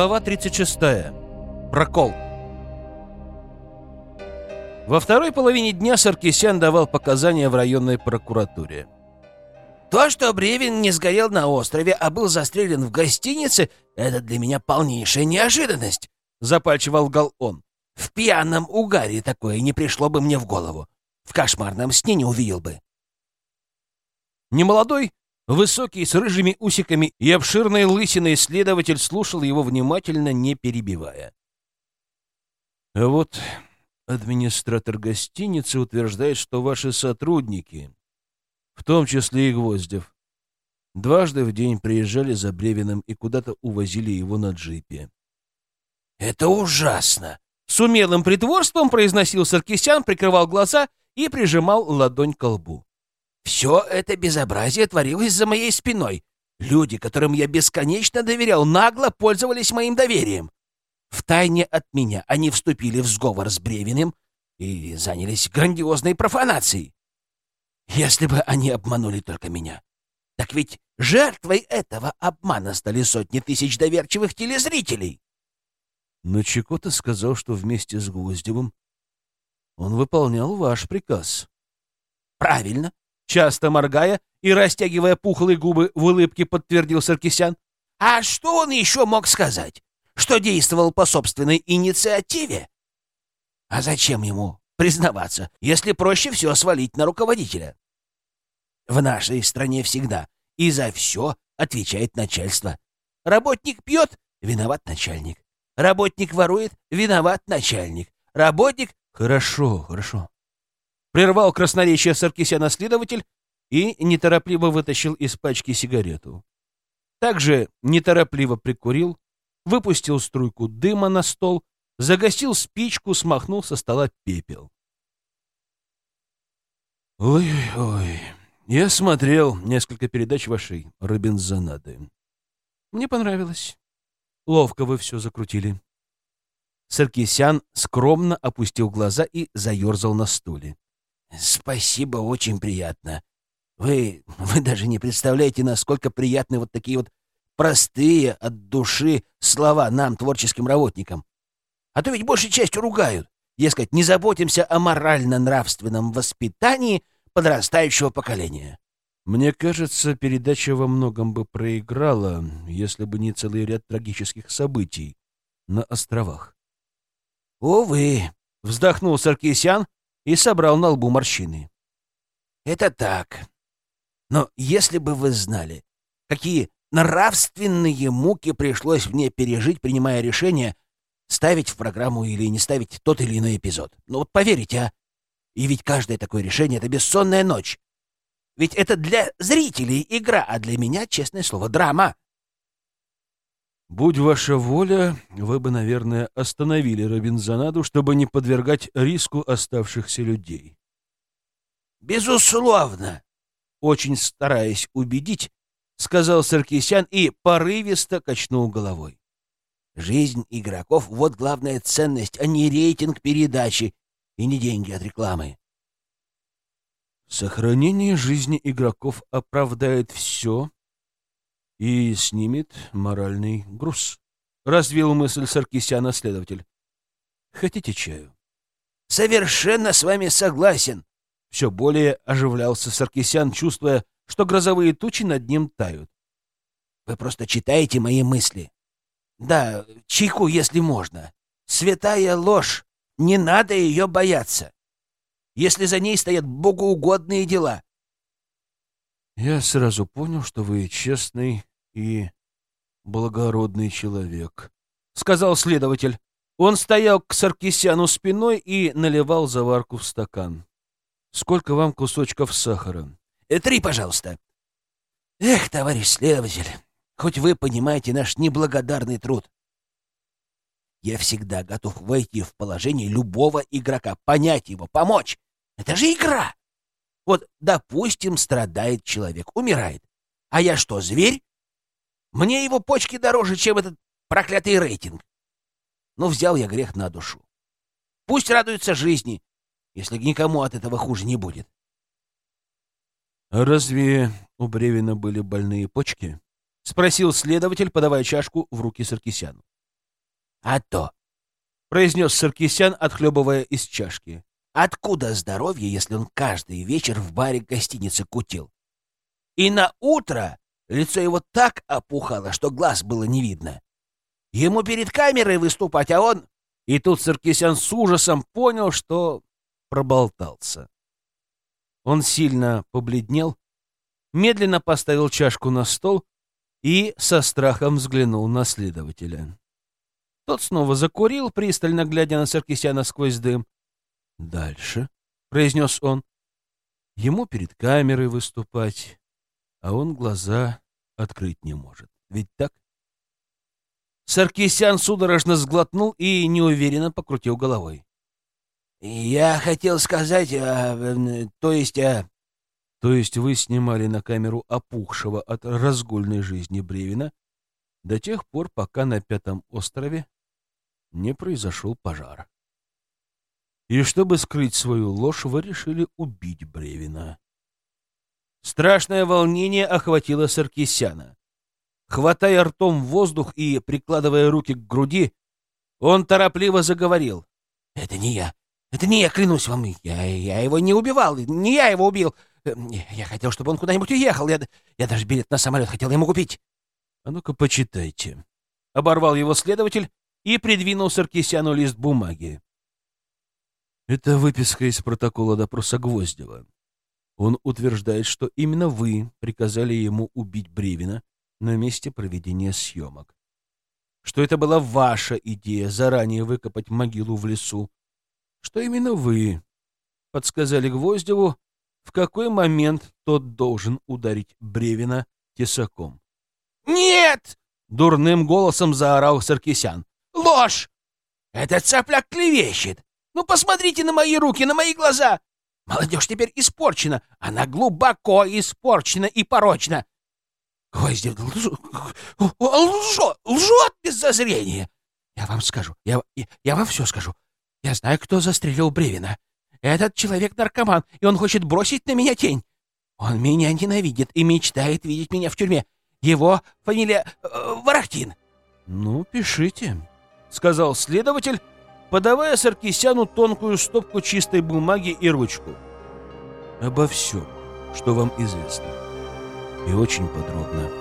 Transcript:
Глава 36. Прокол. Во второй половине дня Саркисян давал показания в районной прокуратуре. То, что Бревин не сгорел на острове, а был застрелен в гостинице, это для меня полнейшая неожиданность, — запальчиво лгал он. В пьяном угаре такое не пришло бы мне в голову. В кошмарном сне не увидел бы. Немолодой, Высокий, с рыжими усиками и обширной лысиной следователь слушал его внимательно, не перебивая. А вот администратор гостиницы утверждает, что ваши сотрудники, в том числе и Гвоздев, дважды в день приезжали за Бревиным и куда-то увозили его на джипе. «Это ужасно!» С умелым притворством произносил Саркисян, прикрывал глаза и прижимал ладонь к лбу. Все это безобразие творилось за моей спиной. Люди, которым я бесконечно доверял, нагло пользовались моим доверием. Втайне от меня они вступили в сговор с Бревиным и занялись грандиозной профанацией. Если бы они обманули только меня. Так ведь жертвой этого обмана стали сотни тысяч доверчивых телезрителей. Но Чикота сказал, что вместе с Гвоздевым он выполнял ваш приказ. Правильно часто моргая и растягивая пухлые губы в улыбке, подтвердил Саркисян. «А что он еще мог сказать? Что действовал по собственной инициативе? А зачем ему признаваться, если проще все свалить на руководителя? В нашей стране всегда и за все отвечает начальство. Работник пьет — виноват начальник. Работник ворует — виноват начальник. Работник... Хорошо, хорошо. Прервал красноречие Саркисяна следователь и неторопливо вытащил из пачки сигарету. Также неторопливо прикурил, выпустил струйку дыма на стол, загасил спичку, смахнул со стола пепел. «Ой-ой, я смотрел несколько передач вашей Робинзонады. Мне понравилось. Ловко вы все закрутили». Саркисян скромно опустил глаза и заерзал на стуле. Спасибо, очень приятно. Вы, вы даже не представляете, насколько приятны вот такие вот простые от души слова нам, творческим работникам. А то ведь большей частью ругают. Дескать, не заботимся о морально-нравственном воспитании подрастающего поколения. Мне кажется, передача во многом бы проиграла, если бы не целый ряд трагических событий на островах. «Увы», — вздохнул Саркисян, и собрал на лбу морщины. «Это так. Но если бы вы знали, какие нравственные муки пришлось мне пережить, принимая решение, ставить в программу или не ставить тот или иной эпизод. Ну вот поверите, а? И ведь каждое такое решение — это бессонная ночь. Ведь это для зрителей игра, а для меня, честное слово, драма. Будь ваша воля, вы бы, наверное, остановили Робинзонаду, чтобы не подвергать риску оставшихся людей. Безусловно, очень стараясь убедить, сказал Саркисян и порывисто качнул головой. Жизнь игроков — вот главная ценность, а не рейтинг передачи и не деньги от рекламы. Сохранение жизни игроков оправдает все, и снимет моральный груз. Развил мысль Саркисяна следователь. Хотите чаю? Совершенно с вами согласен. Все более оживлялся Саркисян, чувствуя, что грозовые тучи над ним тают. Вы просто читаете мои мысли. Да, чайку, если можно. Святая ложь. Не надо ее бояться. Если за ней стоят богоугодные дела. Я сразу понял, что вы честный и благородный человек», — сказал следователь. Он стоял к Саркисяну спиной и наливал заварку в стакан. «Сколько вам кусочков сахара?» «Э, «Три, пожалуйста». «Эх, товарищ следователь, хоть вы понимаете наш неблагодарный труд. Я всегда готов войти в положение любого игрока, понять его, помочь. Это же игра. Вот, допустим, страдает человек, умирает. А я что, зверь? Мне его почки дороже, чем этот проклятый рейтинг. Но взял я грех на душу. Пусть радуется жизни, если никому от этого хуже не будет. «А разве у Бревина были больные почки?» — спросил следователь, подавая чашку в руки Саркисяну. А то, — произнес Саркисян, отхлебывая из чашки. Откуда здоровье, если он каждый вечер в баре гостиницы кутил? И на утро лицо его так опухало, что глаз было не видно. Ему перед камерой выступать, а он... И тут Саркисян с ужасом понял, что проболтался. Он сильно побледнел, медленно поставил чашку на стол и со страхом взглянул на следователя. Тот снова закурил, пристально глядя на Саркисяна сквозь дым. «Дальше», — произнес он, — «ему перед камерой выступать, а он глаза открыть не может. Ведь так?» Саркисян судорожно сглотнул и неуверенно покрутил головой. «Я хотел сказать, а, то есть...» а... «То есть вы снимали на камеру опухшего от разгульной жизни Бревина до тех пор, пока на Пятом острове не произошел пожар. И чтобы скрыть свою ложь, вы решили убить Бревина». Страшное волнение охватило Саркисяна. Хватая ртом воздух и прикладывая руки к груди, он торопливо заговорил. «Это не я. Это не я, клянусь вам. Я, я его не убивал. Не я его убил. Эм, я хотел, чтобы он куда-нибудь уехал. Я, я даже билет на самолет хотел ему купить». «А ну-ка, почитайте». Оборвал его следователь и придвинул Саркисяну лист бумаги. Это выписка из протокола допроса Гвоздева. Он утверждает, что именно вы приказали ему убить Бревина на месте проведения съемок. Что это была ваша идея заранее выкопать могилу в лесу. Что именно вы подсказали Гвоздеву, в какой момент тот должен ударить Бревина тесаком. «Нет!» — дурным голосом заорал Саркисян. «Ложь! Этот цапляк клевещет! Ну, посмотрите на мои руки, на мои глаза! Молодежь теперь испорчена, она глубоко испорчена и порочна. Гвоздев лжет, лжет без зазрения. Я вам скажу, я, я, я вам все скажу. Я знаю, кто застрелил Бревина. Этот человек наркоман, и он хочет бросить на меня тень. Он меня ненавидит и мечтает видеть меня в тюрьме. Его фамилия э, Ворохтин. — Ну, пишите, — сказал следователь, подавая Саркисяну тонкую стопку чистой бумаги и ручку. — Обо всем, что вам известно и очень подробно.